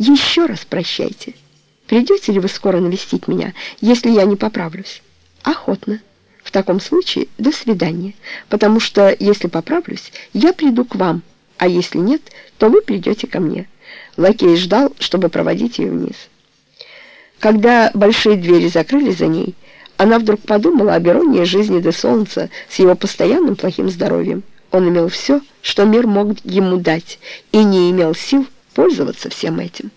Еще раз прощайте. Придете ли вы скоро навестить меня, если я не поправлюсь? Охотно. В таком случае до свидания, потому что, если поправлюсь, я приду к вам, а если нет, то вы придете ко мне. Лакей ждал, чтобы проводить ее вниз. Когда большие двери закрылись за ней, она вдруг подумала об иронии жизни до солнца с его постоянным плохим здоровьем. Он имел все, что мир мог ему дать, и не имел сил пользоваться всем этим.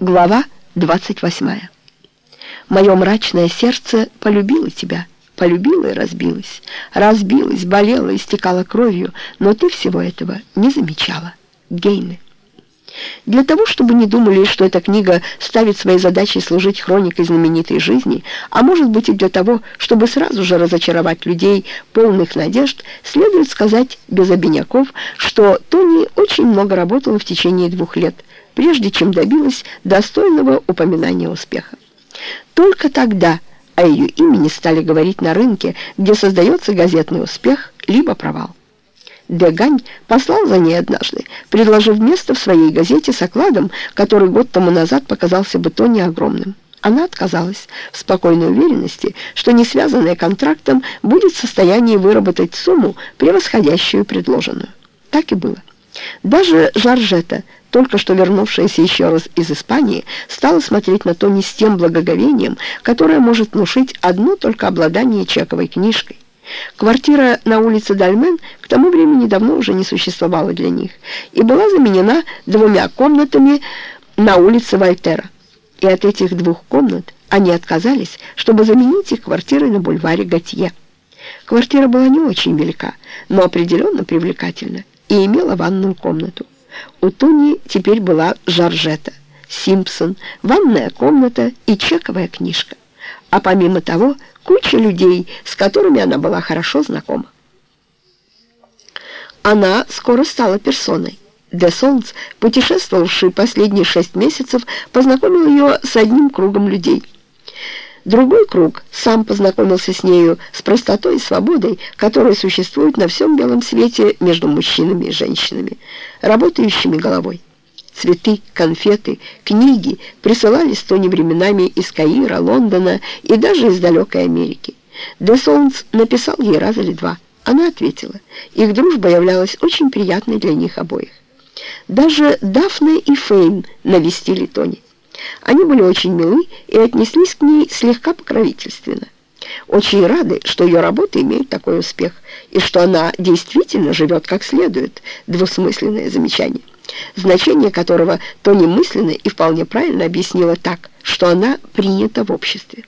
Глава 28. Мое мрачное сердце полюбило тебя, полюбило и разбилось, разбилось, болело, истекало кровью, но ты всего этого не замечала. Гейны. Для того, чтобы не думали, что эта книга ставит своей задачей служить хроникой знаменитой жизни, а может быть и для того, чтобы сразу же разочаровать людей, полных надежд, следует сказать без обиняков, что Тони очень много работала в течение двух лет – прежде чем добилась достойного упоминания успеха. Только тогда о ее имени стали говорить на рынке, где создается газетный успех, либо провал. Дегань послал за ней однажды, предложив место в своей газете с окладом, который год тому назад показался бы то не огромным. Она отказалась в спокойной уверенности, что не связанная контрактом будет в состоянии выработать сумму, превосходящую предложенную. Так и было. Даже Жоржета, только что вернувшаяся еще раз из Испании, стала смотреть на Тони с тем благоговением, которое может внушить одно только обладание чековой книжкой. Квартира на улице Дальмен к тому времени давно уже не существовала для них и была заменена двумя комнатами на улице Вольтера. И от этих двух комнат они отказались, чтобы заменить их квартирой на бульваре Готье. Квартира была не очень велика, но определенно привлекательна и имела ванную комнату. У Туни теперь была Жоржета, Симпсон, ванная комната и чековая книжка. А помимо того, куча людей, с которыми она была хорошо знакома. Она скоро стала персоной. Де Солнц, путешествовавший последние шесть месяцев, познакомил ее с одним кругом людей – Другой круг сам познакомился с нею, с простотой и свободой, которые существуют на всем белом свете между мужчинами и женщинами, работающими головой. Цветы, конфеты, книги присылались Тони временами из Каира, Лондона и даже из далекой Америки. Де Солнц написал ей раз или два. Она ответила. Их дружба являлась очень приятной для них обоих. Даже Дафна и Фейн навестили Тони. Они были очень милы и отнеслись к ней слегка покровительственно. Очень рады, что ее работы имеют такой успех, и что она действительно живет как следует, двусмысленное замечание, значение которого Тони мысленно и вполне правильно объяснила так, что она принята в обществе.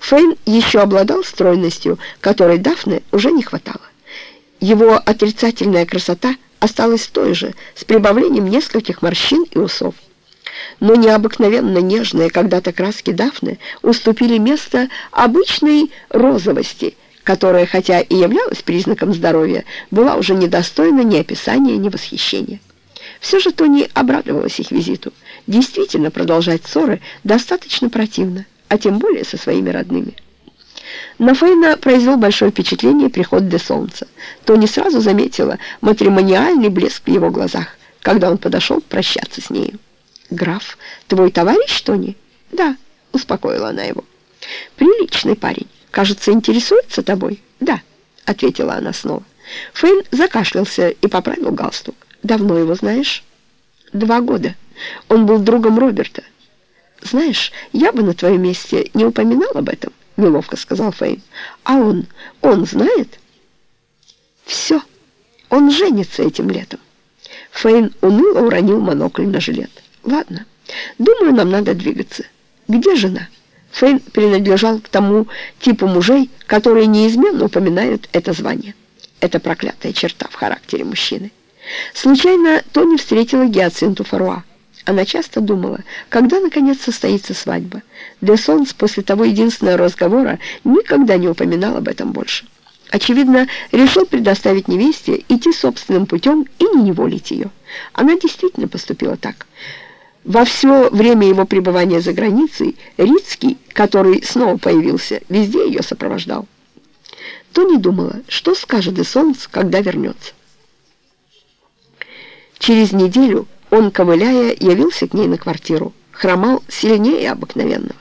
Фейн еще обладал стройностью, которой Дафне уже не хватало. Его отрицательная красота осталась той же, с прибавлением нескольких морщин и усов но необыкновенно нежные когда-то краски Дафны уступили место обычной розовости, которая, хотя и являлась признаком здоровья, была уже недостойна ни описания, ни восхищения. Все же Тони обрадовалась их визиту. Действительно, продолжать ссоры достаточно противно, а тем более со своими родными. На Фейна произвел большое впечатление приход Де Солнца. Тони сразу заметила матримониальный блеск в его глазах, когда он подошел прощаться с нею. «Граф, твой товарищ Тони?» «Да», — успокоила она его. «Приличный парень. Кажется, интересуется тобой?» «Да», — ответила она снова. Фейн закашлялся и поправил галстук. «Давно его знаешь?» «Два года. Он был другом Роберта». «Знаешь, я бы на твоем месте не упоминал об этом», — неловко сказал Фейн. «А он, он знает?» «Все. Он женится этим летом». Фейн уныло уронил монокль на жилет. Ладно, думаю, нам надо двигаться. Где жена? Фейн принадлежал к тому типу мужей, которые неизменно упоминают это звание. Это проклятая черта в характере мужчины. Случайно Тони встретила Гиацинту Фаруа. Она часто думала, когда наконец состоится свадьба. Де Солнц после того единственного разговора никогда не упоминал об этом больше. Очевидно, решил предоставить невесте идти собственным путем и не неволить ее. Она действительно поступила так. Во все время его пребывания за границей Рицкий, который снова появился, везде ее сопровождал. Тони думала, что скажет Де Солнц, когда вернется. Через неделю Он, ковыляя, явился к ней на квартиру. Хромал сильнее обыкновенного.